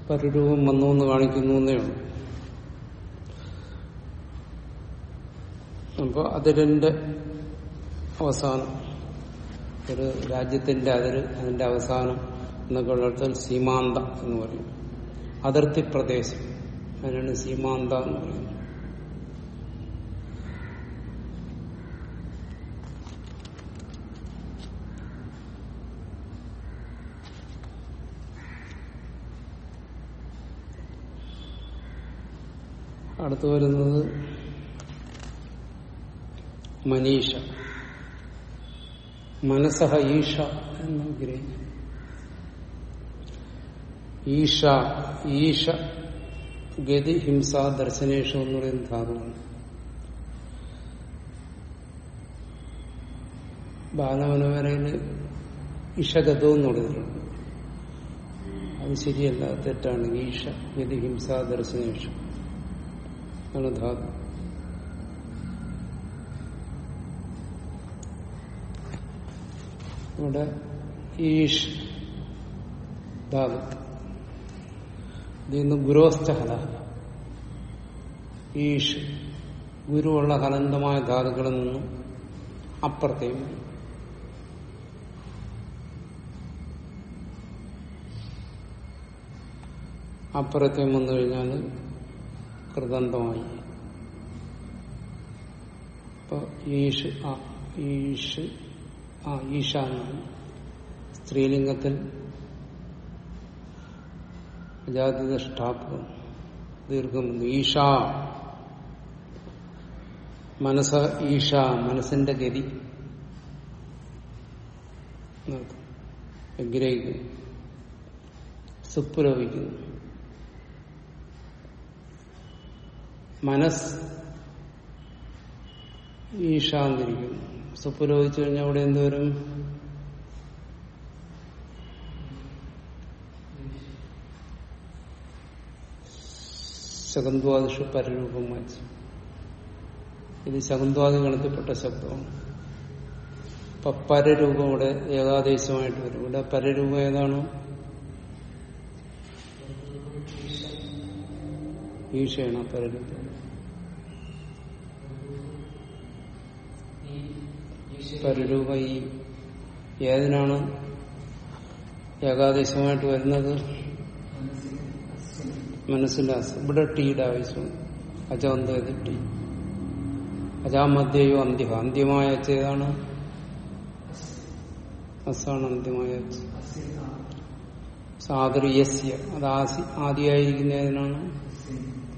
പരരൂപം വന്നു എന്ന് കാണിക്കുന്നു എന്നേ ഉള്ളൂ. അപ്പൊ അതിരന്റെ അവസാനം. ഒരു രാജ്യത്തിന്റെ അതിര് അതിന്റെ അവസാനം എന്നൊക്കെ ഉള്ളിടത്തിൽ സീമാന്ത എന്ന് പറയും. അതിർത്തി പ്രദേശം. അതിനാണ് സീമാന്ത എന്ന് പറയുന്നത്. അടുത്തു വരുന്നത് മനീഷ. മനസ്സഹ ഈഷ എന്ന് ഗ്രഹിക്കും ഈഷ ഈഷ ഗതി ഹിംസ ദർശനേഷു എന്ന് പറയുന്ന ധാതുവാണ്. ബാലമനോഹരയിൽ ഇഷഗതോ എന്ന് പറഞ്ഞിട്ടുണ്ട്. അത് ശരിയല്ല തെറ്റാണ്. ഈഷ ഗതി ഹിംസ ദർശനേഷു. ധാതു. ഇവിടെ ഈഷ് ധാതു ഇതിന്ന് ഗുരോസ്ഥ ഹല. ഈഷ് ഗുരുവുള്ള ഹലന്തമായ ധാതുക്കളിൽ നിന്നും അപ്പുറത്തേക്ക് അപ്പുറത്തേം വന്നു കഴിഞ്ഞാൽ കൃതന്തമായി. ഇപ്പൊ ഈഷ് ഈഷ് ആ ഈശ എന്നാണ് സ്ത്രീലിംഗത്തിൽ ഷ്ടാപകം ദീർഘം ഈശ ഈഷ ഈശ മനസ്സിന്റെ ഗതി. വിഗ്രഹിക്കുന്നു സുപ്പുലോപിക്കുന്നു മനസ് ഈശ സുപ്പുലോപിച്ചു കഴിഞ്ഞാൽ അവിടെ എന്തോരും ശകുന്ത്വാദിഷു പരരൂപം വായിച്ചു ഇത് ശകന്ധ്വാദി ഗണത്തിൽപ്പെട്ട ശബ്ദമാണ്. അപ്പൊ പരരൂപം ഇവിടെ ഏകാദേശമായിട്ട് വരും. ഇവിടെ പരരൂപം ഏതാണ്? ഈശയാണ് ആ പരരൂപം. പരരൂപ. ഈ ഏതിനാണ് ഏകാദേശമായിട്ട് വരുന്നത്? മനസ്സിന്റെ ഇവിടെ ടീയുടെ ആവശ്യമുണ്ട് അജാന്തത് ടീ. അജാമധ്യയോ അന്ത്യ. അന്ത്യമായ ചേതാണ് അസാണ് അന്ത്യമായ സാദൃയസ്യ അത് ആസി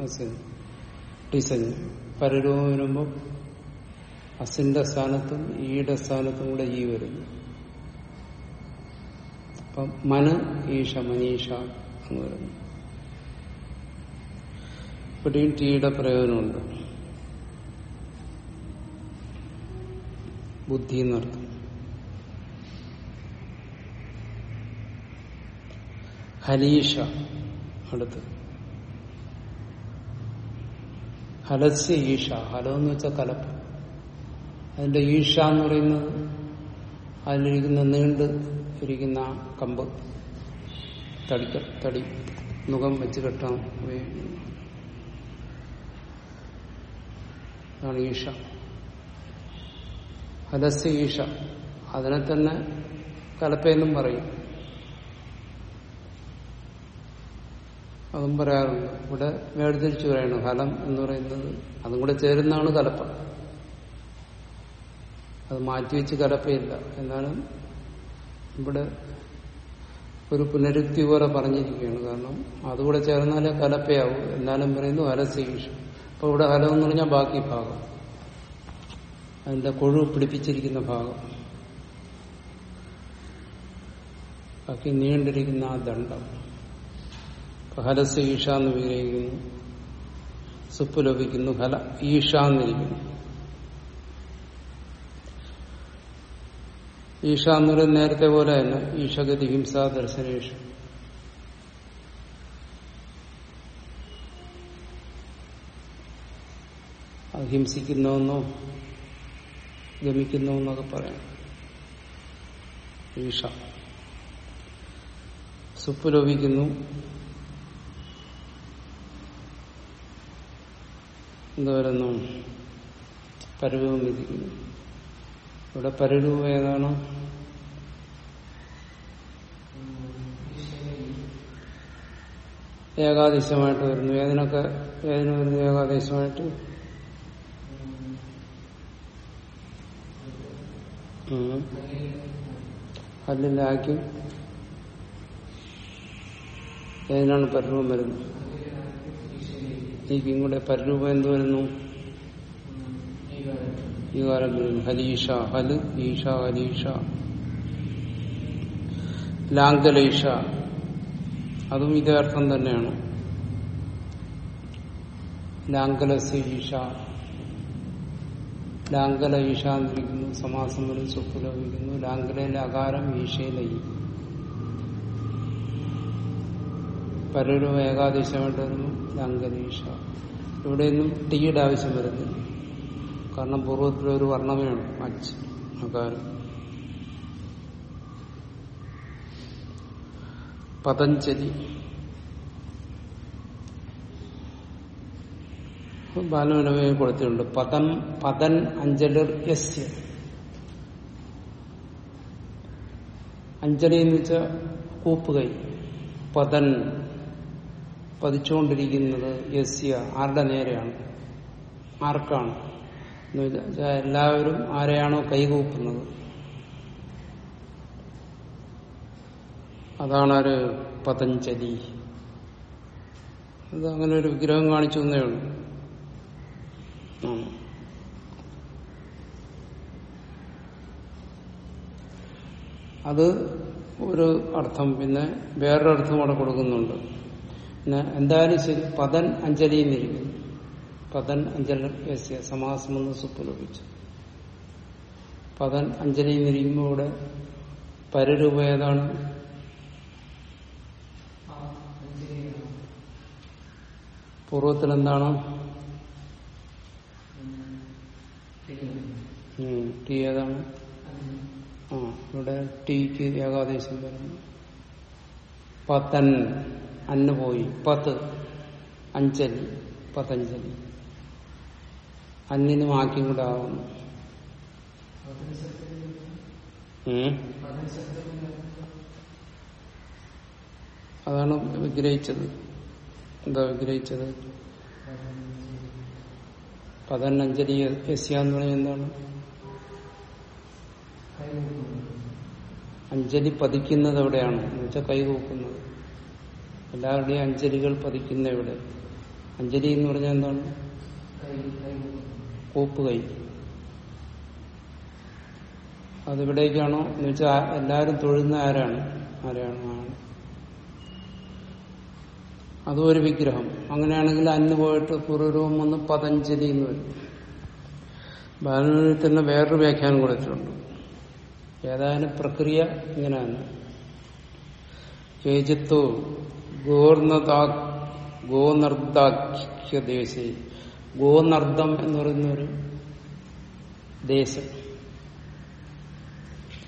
അസിൻ. ടിസന് പരരൂപം വരുമ്പോൾ അസിന്റെ സ്ഥാനത്തും ഈയുടെ സ്ഥാനത്തും കൂടെ ഈ വരുന്നു. അപ്പം മന ഈഷ മനീഷ എന്ന് വരുന്നു. ഇവിടെയും ടീയുടെ പ്രയോജനമുണ്ട്. ബുദ്ധി എന്നർത്ഥം. ഹലീഷ അടുത്ത്. ഹലസ്യ ഈഷ ഹലം എന്ന് വെച്ചാൽ കലപ്പ് അതിന്റെ ഈഷ എന്ന് പറയുന്നത് അതിലിരിക്കുന്ന നീണ്ട് ഇരിക്കുന്ന കമ്പ്. തടിക്ക തടി മുഖം വെച്ച് കെട്ടാൻ ഉപയോഗിക്കുന്നു ഈഷ ഹലസ്യ ഈഷ അതിനെ തന്നെ കലപ്പയെന്നും പറയും. അതും പറയാറുണ്ട്. ഇവിടെ വേർതിരിച്ചു പറയണം ഫലം എന്ന് പറയുന്നത്. അതും കൂടെ ചേരുന്നതാണ് കലപ്പ. അത് മാറ്റിവെച്ച് കലപ്പയില്ല എന്നാണ് ഇവിടെ ഒരു പുനരുക്തി പോലെ പറഞ്ഞിരിക്കുകയാണ്. കാരണം അതുകൂടെ ചേർന്നാലേ കലപ്പയാവും. എന്നാലും പറയുന്നു ഹലസീഷ് അപ്പൊ ഇവിടെ ഹലം എന്ന് പറഞ്ഞാൽ ബാക്കി ഭാഗം. അതിന്റെ കൊഴു പിടിപ്പിച്ചിരിക്കുന്ന ഭാഗം. ബാക്കി നീണ്ടിരിക്കുന്ന ആ ദണ്ഡം. ഹലസ് ഈഷ എന്ന് വിഗ്രഹിക്കുന്നു. സുപ്പ് ലഭിക്കുന്നു. ഹല ഈഷ എന്നിരിക്കുന്നു. ഈഷ എന്ന് പറയുന്നത് നേരത്തെ പോലെ തന്നെ ഈശഗതി ഹിംസ ദർശനേഷ. അത് ഗമിക്കുന്നോ എന്നൊക്കെ പറയാം. ഈഷ സുപ്പ് ലോപിക്കുന്നു എന്താ പറയുന്നു പരരൂപം വിധിക്കുന്നു ഇവിടെ പരരൂപം ഏതാണ്? ഏകാദേശമായിട്ട് വരുന്നു. ഏതിനൊക്കെ ഏതിന് വരുന്നു ഏകാദേശമായിട്ട്. അല്ലില്ലാക്കും ഏതിനാണ് പരിരൂപം വരുന്നത്. ഈക്കും കൂടെ പരരൂപം എന്ത് വരുന്നു? ഈ കാലം വരുന്നു ഹലീഷ ഹൽ ഈഷ ഹലീഷ ലാംഗലീഷ അതും ഇതേ അർത്ഥം തന്നെയാണ്. ലാങ്കലസ് ഈഷ ലാങ്കല ഈഷ എന്നിരിക്കുന്നു സമാസം വരും സുപ്പുലോപിക്കുന്നു ലാങ്കലയിലെ അകാരം ഈഷയിലെ ഈ. പലരും ഏകാദേശമായിട്ട് വരുന്നു ലാങ്കലീഷ ഇവിടെയൊന്നും ടീയുടെ ആവശ്യം വരുന്നില്ല. കാരണം പൂർവത്തിലൊരു വർണമയാണ് അച്ച് അകാരം. പതഞ്ജലി. ബാലവിനവയെ കൊടുത്തിട്ടുണ്ട് പതൻ പതൻ അഞ്ജലിർ യസ്യ അഞ്ജലി എന്ന് വെച്ചാൽ കൂപ്പുകൈ. പതൻ പതിച്ചുകൊണ്ടിരിക്കുന്നത് യസ്യ ആരുടെ നേരെയാണ്? ആർക്കാണ്? എല്ലാവരും ആരെയാണോ കൈകൂപ്പുന്നത്? അതാണ് ഒരു പതഞ്ജലി. അത് അങ്ങനെ ഒരു വിഗ്രഹം കാണിച്ചു തന്നേ ഉള്ളൂ. അത് ഒരു അർത്ഥം പിന്നെ വേറൊരു അർത്ഥം അവിടെ കൊടുക്കുന്നുണ്ട്. പിന്നെ എന്തായാലും ശരി പതൻ അഞ്ജലി എന്നിരിക്കുന്നു. പതൻ അഞ്ജലി വേസ്യ സമാസം എന്ന് സുപ്പുലഭിച്ചു പതൻ അഞ്ജലി എന്നിരിക്കുമ്പോൾ ഇവിടെ പരരൂപ ഏതാണ്? പൂർവത്തിൽ എന്താണ് ടി ഏതാണ്? ആ ഇവിടെ ടീക്ക് ഏകാദേശം വരുന്നു. പത്തൻ അന്ന് പോയി. പത്ത് അഞ്ചലി പത്തഞ്ചലി അന്നിനും ആക്കിയും കൂടെ ആവുന്നു. അതാണ് വിഗ്രഹിച്ചത്. എന്താ വിഗ്രഹിച്ചത് പതനഞ്ജലി യസ്യ എന്ന് പറഞ്ഞാൽ എന്താണ്? അഞ്ജലി പതിക്കുന്നത് എവിടെയാണ്? എന്ന് വെച്ചാൽ കൈകൂക്കുന്നത് എല്ലാവരുടെയും അഞ്ജലികൾ പതിക്കുന്ന എവിടെ? അഞ്ജലി എന്ന് പറഞ്ഞാൽ എന്താണ്? കൂപ്പ് കൈ. അതെവിടേക്കാണോ? എന്ന് വെച്ചാൽ എല്ലാവരും തൊഴുന്ന ആരാണ്? ആരാണ്? അതും ഒരു വിഗ്രഹം. അങ്ങനെയാണെങ്കിൽ അന്ന് പോയിട്ട് പൂർവരൂപം വന്ന് പതഞ്ജലി എന്ന് വരും. ബാലനിൽ തന്നെ വേറൊരു വ്യാഖ്യാനം കൊടുത്തിട്ടുണ്ട് ഏതായാലും പ്രക്രിയ ഇങ്ങനെയാണ്. കേജിത്തു ഗോർണതാ ഗോനർദ്ദാഖ്യദേശേ ഗോനർദ്ദം എന്ന് പറയുന്ന ഒരു ദേശം.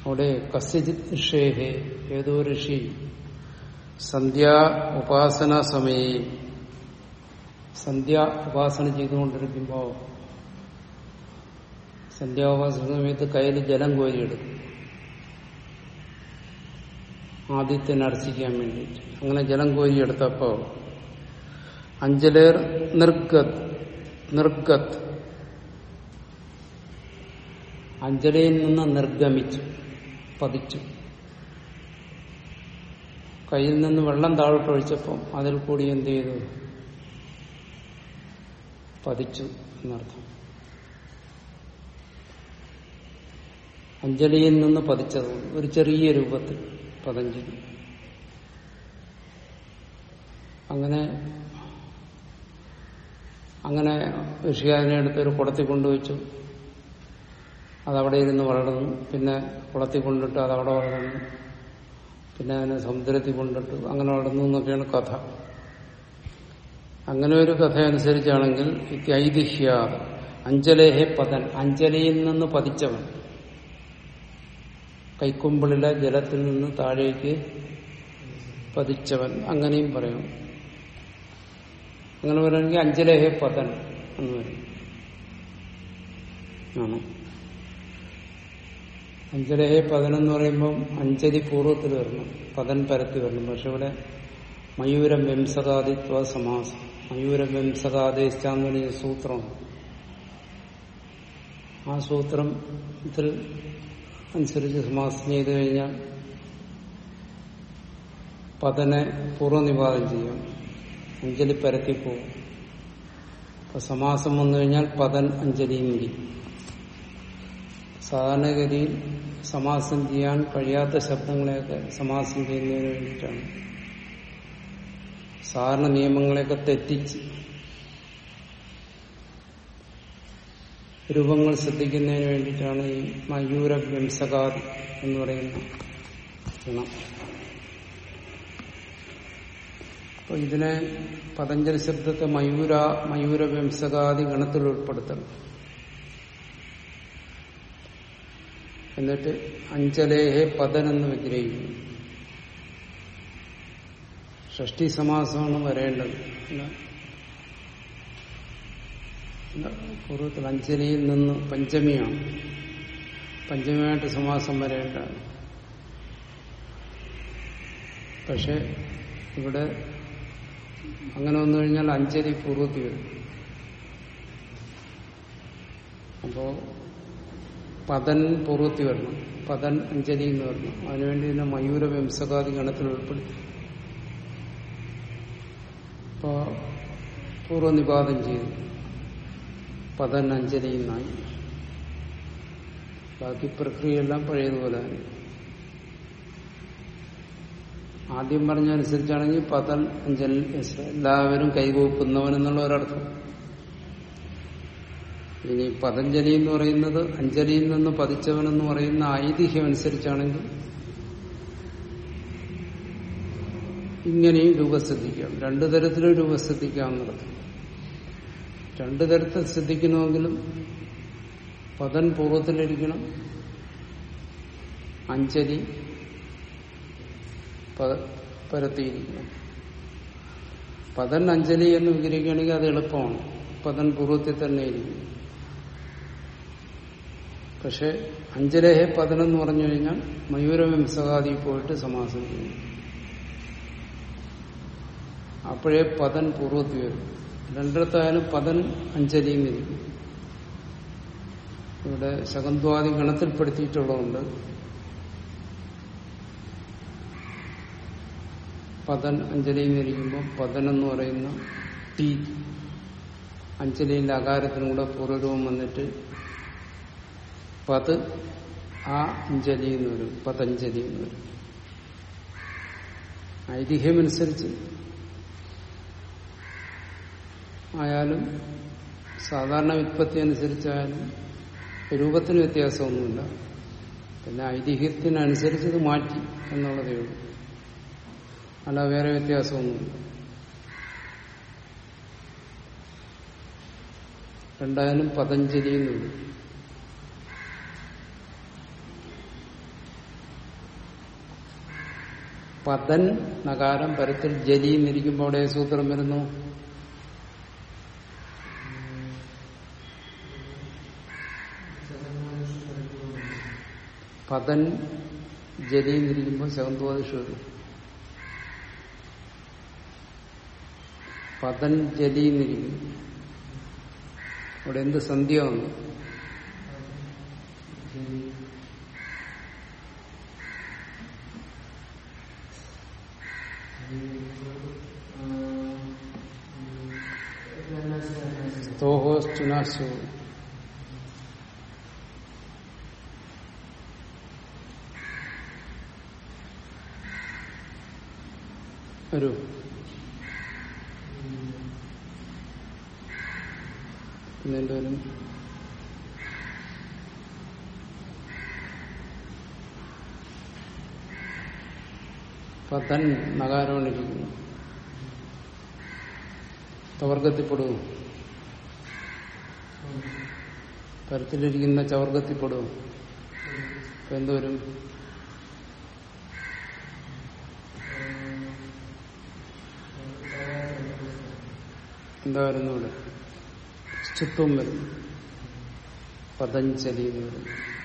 അവിടെ കസ്യജിത് ഋഷേഹേ ഏതോ ഋഷി സന്ധ്യാ ഉപാസന സമയേ. സന്ധ്യ ഉപാസന ചെയ്തുകൊണ്ടിരിക്കുമ്പോൾ സന്ധ്യാഉപാസന സമയത്ത് കയ്യിൽ ജലം കോരിയെടുക്കും. ആദിത്യനെ അർച്ചിക്കാൻ വേണ്ടിയിട്ട്. അങ്ങനെ ജലം കോരിയെടുത്തപ്പോ അഞ്ചലേർ നിർഗത് നിർഗത് അഞ്ചലയിൽ നിന്ന് നിർഗമിച്ചു പതിച്ചു. കയ്യിൽ നിന്ന് വെള്ളം താഴോട്ടൊഴിച്ചപ്പം അതിൽ കൂടി എന്ത് ചെയ്തു? പതിച്ചു എന്നർത്ഥം. അഞ്ജലിയിൽ നിന്ന് പതിച്ചത് ഒരു ചെറിയ രൂപത്തിൽ പതഞ്ജലി. അങ്ങനെ അങ്ങനെ ഋഷി അതിനെ എടുത്ത് ഒരു കുടത്തിൽ കൊണ്ടുവച്ചു. അതവിടെ ഇരുന്ന് വളർന്നു. പിന്നെ കുളത്തിൽ കൊണ്ടിട്ട് അതവിടെ വളർന്നു. പിന്നെ അതിനെ സമുദ്രത്തിൽ കൊണ്ടിട്ട്. അങ്ങനെ വളർന്നു എന്നൊക്കെയാണ് കഥ. അങ്ങനെ ഒരു കഥ അനുസരിച്ചാണെങ്കിൽ ഐതിഹ്യ. അഞ്ജലേഹെ പതൻ. അഞ്ജലിയിൽ നിന്ന് പതിച്ചവൻ. കൈക്കുമ്പിളിലെ ജലത്തിൽ നിന്ന് താഴേക്ക് പതിച്ചവൻ. അങ്ങനെയും പറയാം. അങ്ങനെ പറയുകയാണെങ്കിൽ അഞ്ജലേഹെ പതൻ എന്ന് പറയും. ആണ്. അഞ്ജലേഹെ പതനം എന്ന് പറയുമ്പം അഞ്ചരി പൂർവത്തിൽ വരണം. പതൻ പരത്തി വരണം. പക്ഷെ ഇവിടെ മയൂരം വംസകാദിത്വ സമാസം. മയൂരം വംസകാദേശാന്ന് പറഞ്ഞ സൂത്രമാണ് ആ സൂത്രത്തിൽ അനുസരിച്ച് സമാസം ചെയ്തു കഴിഞ്ഞാൽ പതനെ പൂർവനിവാദം ചെയ്യും. അഞ്ചലി പരത്തിപ്പോവും. അപ്പൊ സമാസം വന്നു കഴിഞ്ഞാൽ പതൻ അഞ്ജലിയും ഇരിക്കും സാധാരണഗതിയിൽ സമാസം ചെയ്യാൻ കഴിയാത്ത ശബ്ദങ്ങളെയൊക്കെ സമാസം ചെയ്യുന്നതിന് വേണ്ടിയിട്ടാണ്. സാധാരണ നിയമങ്ങളെയൊക്കെ തെറ്റിച്ച് രൂപങ്ങൾ ശ്രദ്ധിക്കുന്നതിന് വേണ്ടിയിട്ടാണ് ഈ മയൂര വംശകാദി എന്ന് പറയുന്ന ഗുണം. അപ്പൊ ഇതിനെ പതഞ്ജലി ശബ്ദത്തെ മയൂര മയൂര വംശകാദി ഗണത്തിൽ ഉൾപ്പെടുത്തണം. എന്നിട്ട് അഞ്ചലേഹെ പതൻ എന്ന് വിഗ്രഹിക്കുന്നു ഷഷ്ടി സമാസമാണ് വരേണ്ടത്. പൂർവത്തിൽ അഞ്ചലിയിൽ നിന്ന് പഞ്ചമിയാണ്. പഞ്ചമിയായിട്ട് സമാസം വരേണ്ടതാണ്. പക്ഷെ ഇവിടെ അങ്ങനെ വന്നു കഴിഞ്ഞാൽ അഞ്ചലി പൂർവത്തിൽ വരും. അപ്പോ പതൻ പൂർവത്തിൽ വരണം. പതൻ അഞ്ജലി എന്ന് പറഞ്ഞു. അതിനുവേണ്ടി തന്നെ മയൂര വിംസകാദി ഗണത്തിൽ ഉൾപ്പെടുത്തി ഇപ്പോ പൂർവനിപാതം ചെയ്തു. പതൻ അഞ്ജലി എന്നായി. ബാക്കി പ്രക്രിയയെല്ലാം പഴയതുപോലെ തന്നെ. ആദ്യം പറഞ്ഞനുസരിച്ചാണെങ്കിൽ പതൻ അഞ്ജലി എല്ലാവരും കൈകോക്കുന്നവൻ എന്നുള്ള ഒരർത്ഥം. ഇനി പതഞ്ജലി എന്ന് പറയുന്നത് അഞ്ജലിയിൽ നിന്ന് പതിച്ചവനെന്ന് പറയുന്ന ഐതിഹ്യം അനുസരിച്ചാണെങ്കിൽ ഇങ്ങനെയും രൂപസിദ്ധിക്കാം. രണ്ടു തരത്തിലും രൂപസിദ്ധിക്കാവുന്നർത്ഥം രണ്ടു തരത്തിൽ സിദ്ധിക്കണമെങ്കിലും പതൻ പൂർവത്തിലിരിക്കണം അഞ്ജലി പരത്തിയിരിക്കണം. പതൻ അഞ്ജലി എന്ന് വിഗ്രഹിക്കുകയാണെങ്കിൽ അത് എളുപ്പമാണ്. പതൻ പൂർവത്തിൽ തന്നെ ഇരിക്കും പക്ഷെ അഞ്ചലേഹ പതിനെന്ന് പറഞ്ഞു കഴിഞ്ഞാൽ മയൂരവിംസകാദി പോയിട്ട് സമാസം ചെയ്യും അപ്പോഴേ പതൻ പൂർവത്തിൽ വരും. രണ്ടിടത്തായാലും പതൻ അഞ്ചലിയും ഇരിക്കും ഇവിടെ ശകന്ത്വാദി ഗണത്തിൽപ്പെടുത്തിയിട്ടുള്ളതുകൊണ്ട് പതൻ അഞ്ജലി നിന്നിരിക്കുമ്പോൾ പതൻ എന്ന് പറയുന്ന ടി അഞ്ജലിയിലെ അകാരത്തിനും കൂടെ പൂർവരൂപം വന്നിട്ട് പത് ആ അഞ്ജലി എന്ന് വരും പതഞ്ജലി എന്ന് വരും. ഐതിഹ്യമനുസരിച്ച് ആയാലും സാധാരണ വിത്പത്തി അനുസരിച്ചായാലും രൂപത്തിന് വ്യത്യാസമൊന്നുമില്ല. പിന്നെ ഐതിഹ്യത്തിനനുസരിച്ച് ഇത് മാറ്റി എന്നുള്ളതേ ഉള്ളൂ. അല്ല വേറെ വ്യത്യാസമൊന്നുമില്ല. രണ്ടായാലും പതഞ്ജലി എന്നുള്ളൂ പതൻ നകാരം പരത്തിൽ ജലി എന്നിരിക്കുമ്പോൾ അവിടെ സൂത്രം വരുന്നു? പതൻ ജലി എന്നിരിക്കുമ്പോൾ ശകന്തോദിഷ വരും. പതൻ ജലി എന്നിരിക്കും. അവിടെ എന്ത് സന്ധ്യ വന്നു? സ്തോഹോസ്റ്റുനാശോ വരൂ വരും പതൻ നഗാരമാണിരിക്കുന്നു ചവർഗത്തിപ്പെടും പരത്തിലിരിക്കുന്ന ചവർഗത്തിപ്പെടും അപ്പൊ എന്തോരും? എന്താ വരുന്നു ഇവിടെ? സ്തുത്വം വരും. പതഞ്ജലി എന്ന് പറയുന്നു